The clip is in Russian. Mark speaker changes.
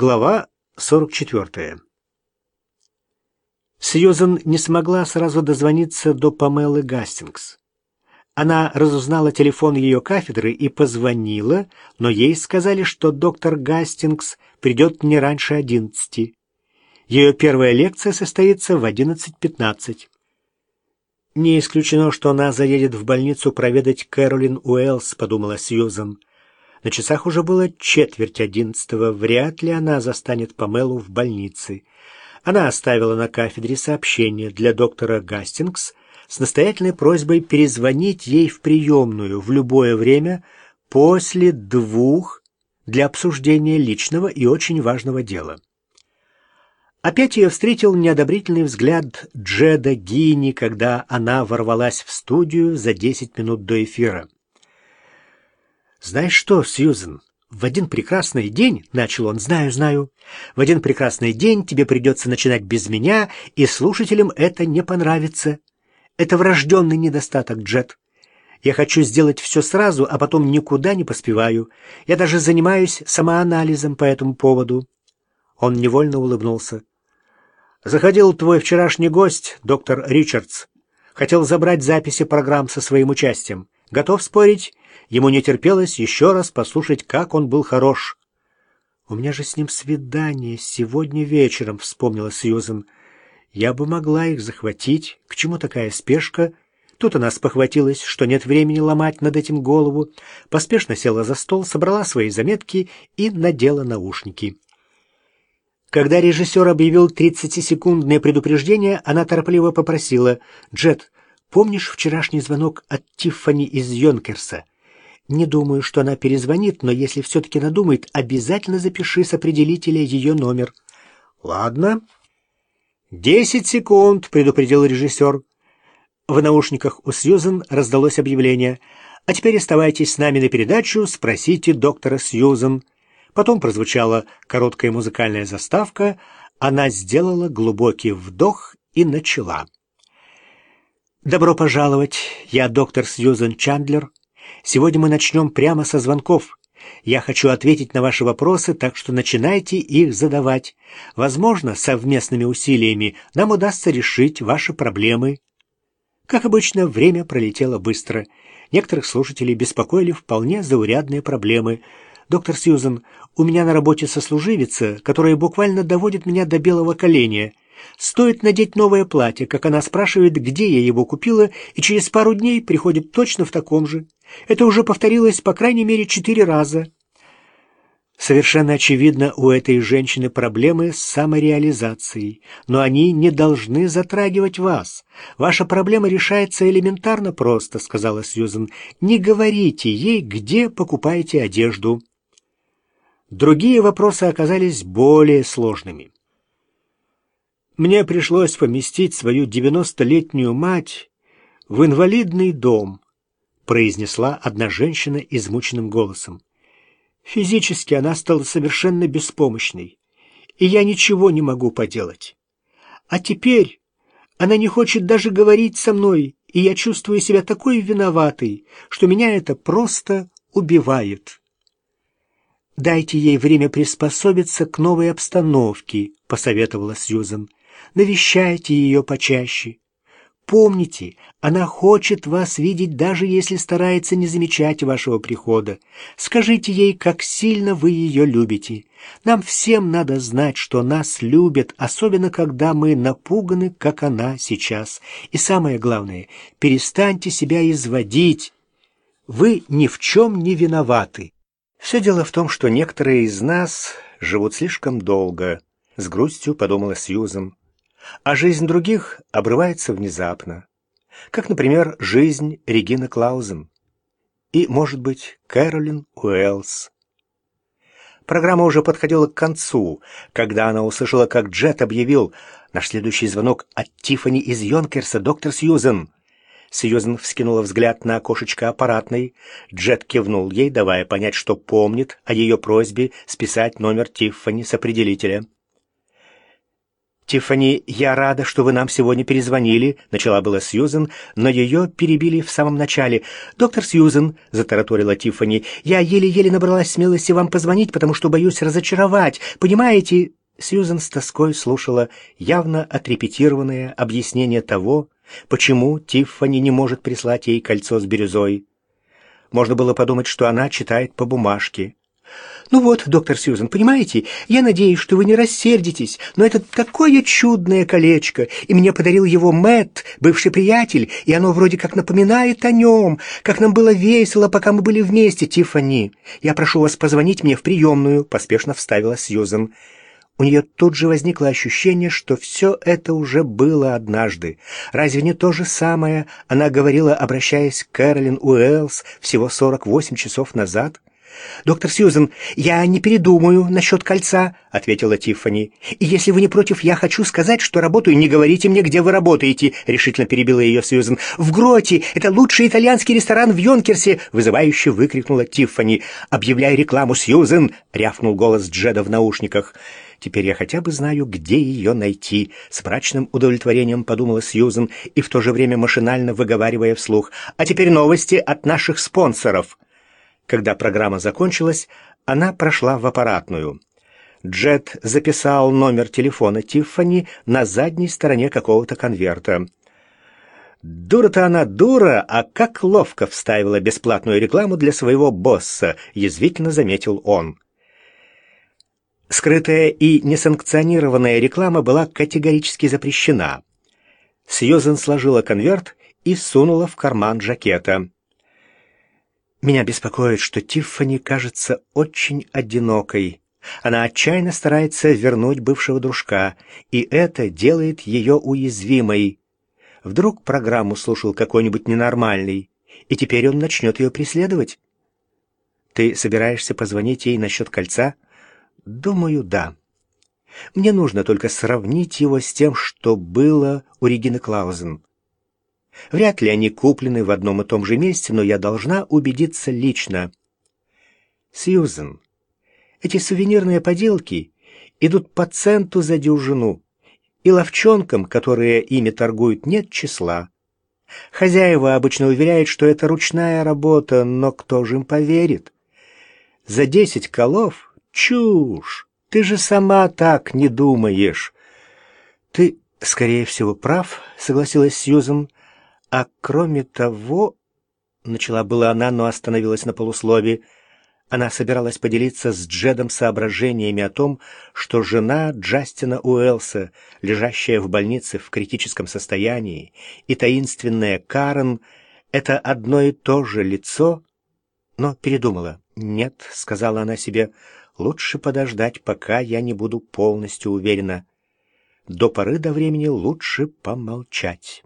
Speaker 1: Глава 44. Сьюзен не смогла сразу дозвониться до Памелы Гастингс. Она разузнала телефон ее кафедры и позвонила, но ей сказали, что доктор Гастингс придет не раньше одиннадцати. Ее первая лекция состоится в 11.15. «Не исключено, что она заедет в больницу проведать Кэролин Уэллс», — подумала Сьюзен. На часах уже было четверть одиннадцатого. Вряд ли она застанет Памелу в больнице. Она оставила на кафедре сообщение для доктора Гастингс с настоятельной просьбой перезвонить ей в приемную в любое время после двух для обсуждения личного и очень важного дела. Опять ее встретил неодобрительный взгляд Джеда Гини, когда она ворвалась в студию за десять минут до эфира. «Знаешь что, Сьюзен, в один прекрасный день, — начал он, — знаю, знаю, в один прекрасный день тебе придется начинать без меня, и слушателям это не понравится. Это врожденный недостаток, Джет. Я хочу сделать все сразу, а потом никуда не поспеваю. Я даже занимаюсь самоанализом по этому поводу. Он невольно улыбнулся. Заходил твой вчерашний гость, доктор Ричардс. Хотел забрать записи программ со своим участием. Готов спорить? Ему не терпелось еще раз послушать, как он был хорош. «У меня же с ним свидание сегодня вечером», — вспомнила Сьюзен. «Я бы могла их захватить. К чему такая спешка?» Тут она спохватилась, что нет времени ломать над этим голову, поспешно села за стол, собрала свои заметки и надела наушники. Когда режиссер объявил 30-секундное предупреждение, она торопливо попросила, «Джет, помнишь вчерашний звонок от Тиффани из Йонкерса?» Не думаю, что она перезвонит, но если все-таки надумает, обязательно запиши с определителя ее номер. Ладно. Десять секунд, предупредил режиссер. В наушниках у Сьюзен раздалось объявление. А теперь оставайтесь с нами на передачу, спросите доктора Сьюзен. Потом прозвучала короткая музыкальная заставка. Она сделала глубокий вдох и начала. «Добро пожаловать! Я доктор Сьюзен Чандлер. Сегодня мы начнем прямо со звонков. Я хочу ответить на ваши вопросы, так что начинайте их задавать. Возможно, совместными усилиями нам удастся решить ваши проблемы. Как обычно, время пролетело быстро. Некоторых слушателей беспокоили вполне заурядные проблемы. «Доктор Сьюзен, у меня на работе сослуживица, которая буквально доводит меня до белого коленя. Стоит надеть новое платье, как она спрашивает, где я его купила, и через пару дней приходит точно в таком же. Это уже повторилось по крайней мере четыре раза. Совершенно очевидно, у этой женщины проблемы с самореализацией, но они не должны затрагивать вас. Ваша проблема решается элементарно просто, сказала Сьюзен. Не говорите ей, где покупаете одежду. Другие вопросы оказались более сложными. Мне пришлось поместить свою девяностолетнюю мать в инвалидный дом, произнесла одна женщина измученным голосом. Физически она стала совершенно беспомощной, и я ничего не могу поделать. А теперь она не хочет даже говорить со мной, и я чувствую себя такой виноватой, что меня это просто убивает. «Дайте ей время приспособиться к новой обстановке», — посоветовала Сьюзен. «Навещайте ее почаще. Помните, она хочет вас видеть, даже если старается не замечать вашего прихода. Скажите ей, как сильно вы ее любите. Нам всем надо знать, что нас любят, особенно когда мы напуганы, как она сейчас. И самое главное, перестаньте себя изводить. Вы ни в чем не виноваты. Все дело в том, что некоторые из нас живут слишком долго, — с грустью подумала Сьюзен а жизнь других обрывается внезапно, как, например, жизнь Регины Клаузен и, может быть, Кэролин Уэллс. Программа уже подходила к концу, когда она услышала, как Джет объявил наш следующий звонок от Тиффани из Йонкерса, доктор Сьюзен. Сьюзен вскинула взгляд на окошечко аппаратной. Джет кивнул ей, давая понять, что помнит о ее просьбе списать номер Тиффани с определителя. «Тиффани, я рада, что вы нам сегодня перезвонили», — начала была Сьюзен, но ее перебили в самом начале. «Доктор Сьюзен», — затараторила Тиффани, — «я еле-еле набралась смелости вам позвонить, потому что боюсь разочаровать. Понимаете?» Сьюзен с тоской слушала явно отрепетированное объяснение того, почему Тиффани не может прислать ей кольцо с бирюзой. Можно было подумать, что она читает по бумажке. «Ну вот, доктор Сьюзен, понимаете, я надеюсь, что вы не рассердитесь, но это такое чудное колечко, и мне подарил его Мэтт, бывший приятель, и оно вроде как напоминает о нем, как нам было весело, пока мы были вместе, Тиффани. Я прошу вас позвонить мне в приемную», — поспешно вставила Сьюзен. У нее тут же возникло ощущение, что все это уже было однажды. Разве не то же самое она говорила, обращаясь к Кэролин Уэллс всего 48 часов назад? «Доктор Сьюзен, я не передумаю насчет кольца», — ответила Тиффани. «И если вы не против, я хочу сказать, что работаю. Не говорите мне, где вы работаете», — решительно перебила ее Сьюзен. «В Гроте! Это лучший итальянский ресторан в Йонкерсе!» — вызывающе выкрикнула Тиффани. «Объявляй рекламу, Сьюзен!» — рявкнул голос Джеда в наушниках. Теперь я хотя бы знаю, где ее найти. С мрачным удовлетворением подумала Сьюзен и в то же время машинально выговаривая вслух. А теперь новости от наших спонсоров. Когда программа закончилась, она прошла в аппаратную. Джет записал номер телефона Тиффани на задней стороне какого-то конверта. «Дура-то она дура, а как ловко вставила бесплатную рекламу для своего босса», — язвительно заметил он. Скрытая и несанкционированная реклама была категорически запрещена. Сьюзен сложила конверт и сунула в карман жакета. Меня беспокоит, что Тиффани кажется очень одинокой. Она отчаянно старается вернуть бывшего дружка, и это делает ее уязвимой. Вдруг программу слушал какой-нибудь ненормальный, и теперь он начнет ее преследовать. Ты собираешься позвонить ей насчет кольца? Думаю, да. Мне нужно только сравнить его с тем, что было у Регины Клаузен. Вряд ли они куплены в одном и том же месте, но я должна убедиться лично. Сьюзен, эти сувенирные поделки идут по центу за дюжину, и ловчонкам, которые ими торгуют, нет числа. Хозяева обычно уверяют, что это ручная работа, но кто же им поверит? За десять колов — чушь! Ты же сама так не думаешь. Ты, скорее всего, прав, согласилась Сьюзен. А кроме того, начала была она, но остановилась на полуслове. Она собиралась поделиться с Джедом соображениями о том, что жена Джастина Уэлса, лежащая в больнице в критическом состоянии, и таинственная Карен — это одно и то же лицо, но передумала. «Нет», — сказала она себе, — «лучше подождать, пока я не буду полностью уверена. До поры до времени лучше помолчать».